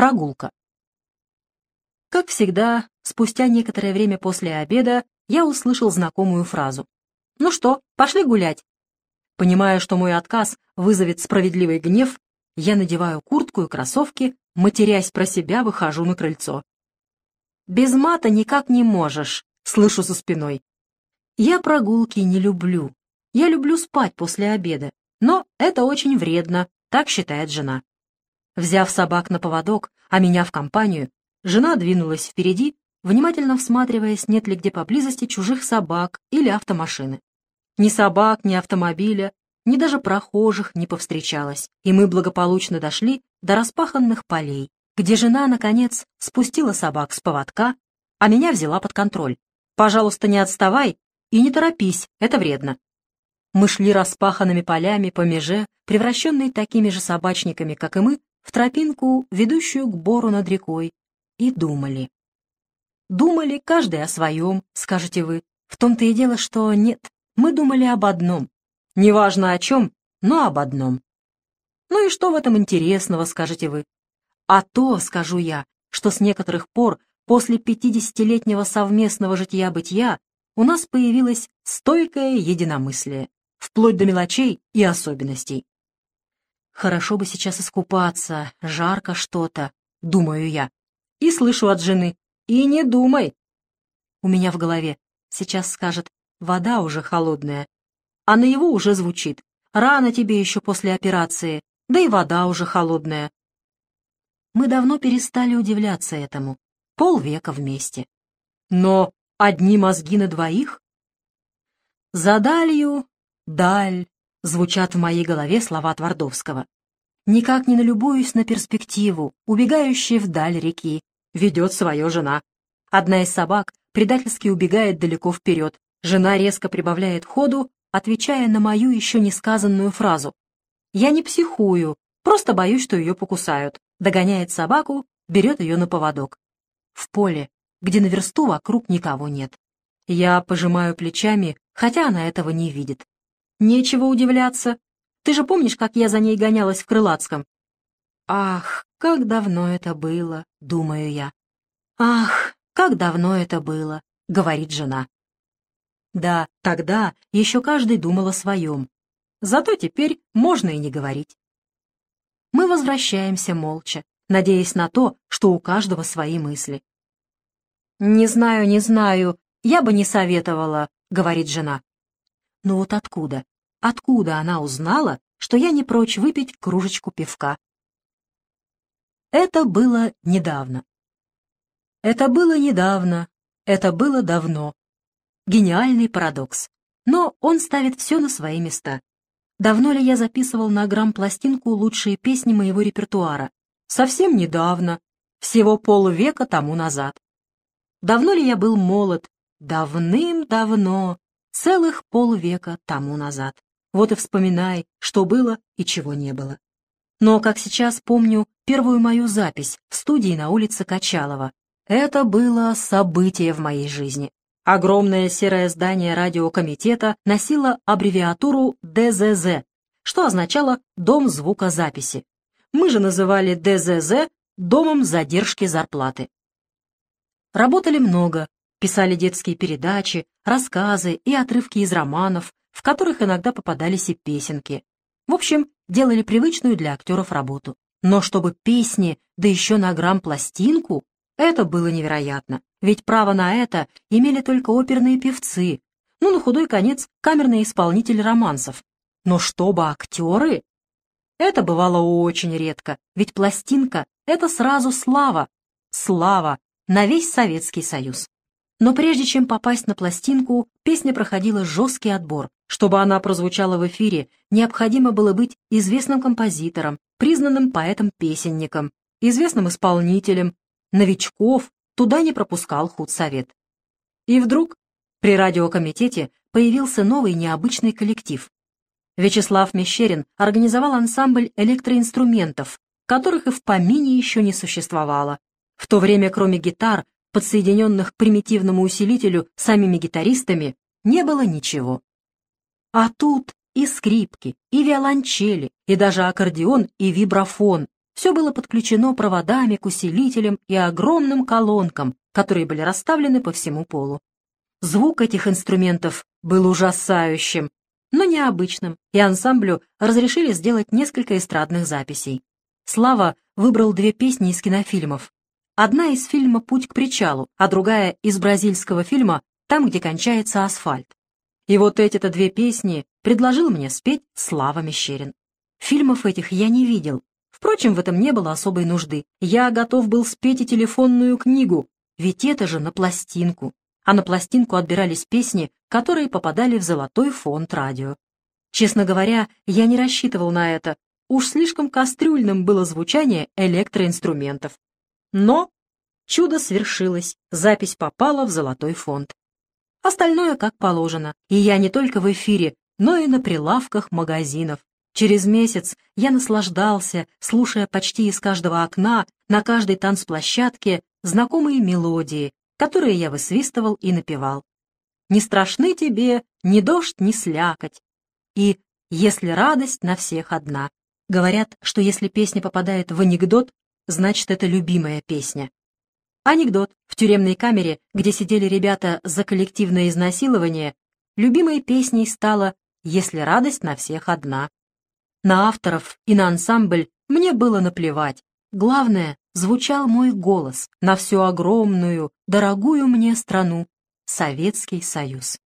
Прогулка. Как всегда, спустя некоторое время после обеда я услышал знакомую фразу. «Ну что, пошли гулять?» Понимая, что мой отказ вызовет справедливый гнев, я надеваю куртку и кроссовки, матерясь про себя, выхожу на крыльцо. «Без мата никак не можешь», — слышу за спиной. Я прогулки не люблю. Я люблю спать после обеда, но это очень вредно, так считает жена. Взяв собак на поводок, а меня в компанию, жена двинулась впереди, внимательно всматриваясь, нет ли где поблизости чужих собак или автомашины. Ни собак, ни автомобиля, ни даже прохожих не повстречалось, и мы благополучно дошли до распаханных полей, где жена, наконец, спустила собак с поводка, а меня взяла под контроль. «Пожалуйста, не отставай и не торопись, это вредно». Мы шли распаханными полями по меже, превращенной такими же собачниками, как и мы, в тропинку, ведущую к бору над рекой, и думали. Думали каждый о своем, скажете вы. В том-то и дело, что нет, мы думали об одном. Неважно о чем, но об одном. Ну и что в этом интересного, скажете вы? А то, скажу я, что с некоторых пор, после пятидесятилетнего совместного житья-бытия, у нас появилось стойкое единомыслие, вплоть до мелочей и особенностей. Хорошо бы сейчас искупаться, жарко что-то, думаю я. И слышу от жены, и не думай. У меня в голове сейчас скажет, вода уже холодная, а на его уже звучит, рано тебе еще после операции, да и вода уже холодная. Мы давно перестали удивляться этому, полвека вместе. Но одни мозги на двоих? За далью, даль, звучат в моей голове слова Твардовского. Никак не налюбуюсь на перспективу, убегающей вдаль реки. Ведет свою жена. Одна из собак предательски убегает далеко вперед. Жена резко прибавляет ходу, отвечая на мою еще не сказанную фразу. «Я не психую, просто боюсь, что ее покусают». Догоняет собаку, берет ее на поводок. В поле, где на версту вокруг никого нет. Я пожимаю плечами, хотя она этого не видит. Нечего удивляться. Ты же помнишь, как я за ней гонялась в Крылатском? Ах, как давно это было, думаю я. Ах, как давно это было, говорит жена. Да, тогда еще каждый думал о своем. Зато теперь можно и не говорить. Мы возвращаемся молча, надеясь на то, что у каждого свои мысли. «Не знаю, не знаю, я бы не советовала», — говорит жена. Но вот откуда? Откуда она узнала, что я не прочь выпить кружечку пивка? Это было недавно. Это было недавно. Это было давно. Гениальный парадокс. Но он ставит все на свои места. Давно ли я записывал на грамм-пластинку лучшие песни моего репертуара? Совсем недавно. Всего полвека тому назад. Давно ли я был молод? Давным-давно. Целых полвека тому назад. Вот и вспоминай, что было и чего не было. Но, как сейчас помню, первую мою запись в студии на улице Качалова. Это было событие в моей жизни. Огромное серое здание радиокомитета носило аббревиатуру ДЗЗ, что означало «Дом звукозаписи». Мы же называли ДЗЗ «Домом задержки зарплаты». Работали много, писали детские передачи, рассказы и отрывки из романов, в которых иногда попадались и песенки. В общем, делали привычную для актеров работу. Но чтобы песни, да еще на грамм-пластинку, это было невероятно. Ведь право на это имели только оперные певцы, ну, на худой конец, камерные исполнители романсов. Но чтобы актеры... Это бывало очень редко, ведь пластинка — это сразу слава. Слава на весь Советский Союз. Но прежде чем попасть на пластинку, песня проходила жесткий отбор. Чтобы она прозвучала в эфире, необходимо было быть известным композитором, признанным поэтом-песенником, известным исполнителем. Новичков туда не пропускал худсовет. И вдруг при радиокомитете появился новый необычный коллектив. Вячеслав Мещерин организовал ансамбль электроинструментов, которых и в помине еще не существовало. В то время, кроме гитар, подсоединенных к примитивному усилителю самими гитаристами, не было ничего. А тут и скрипки, и виолончели, и даже аккордеон и вибрафон, Все было подключено проводами к усилителям и огромным колонкам, которые были расставлены по всему полу. Звук этих инструментов был ужасающим, но необычным, и ансамблю разрешили сделать несколько эстрадных записей. Слава выбрал две песни из кинофильмов. Одна из фильма «Путь к причалу», а другая из бразильского фильма «Там, где кончается асфальт». И вот эти-то две песни предложил мне спеть Слава Мещерин. Фильмов этих я не видел. Впрочем, в этом не было особой нужды. Я готов был спеть и телефонную книгу, ведь это же на пластинку. А на пластинку отбирались песни, которые попадали в золотой фонд радио. Честно говоря, я не рассчитывал на это. Уж слишком кастрюльным было звучание электроинструментов. Но чудо свершилось, запись попала в золотой фонд. Остальное как положено, и я не только в эфире, но и на прилавках магазинов. Через месяц я наслаждался, слушая почти из каждого окна, на каждой танцплощадке, знакомые мелодии, которые я высвистывал и напевал. «Не страшны тебе ни дождь, ни слякоть» и «Если радость на всех одна». Говорят, что если песня попадает в анекдот, значит, это любимая песня. Анекдот. В тюремной камере, где сидели ребята за коллективное изнасилование, любимой песней стала «Если радость на всех одна». На авторов и на ансамбль мне было наплевать. Главное, звучал мой голос на всю огромную, дорогую мне страну — Советский Союз.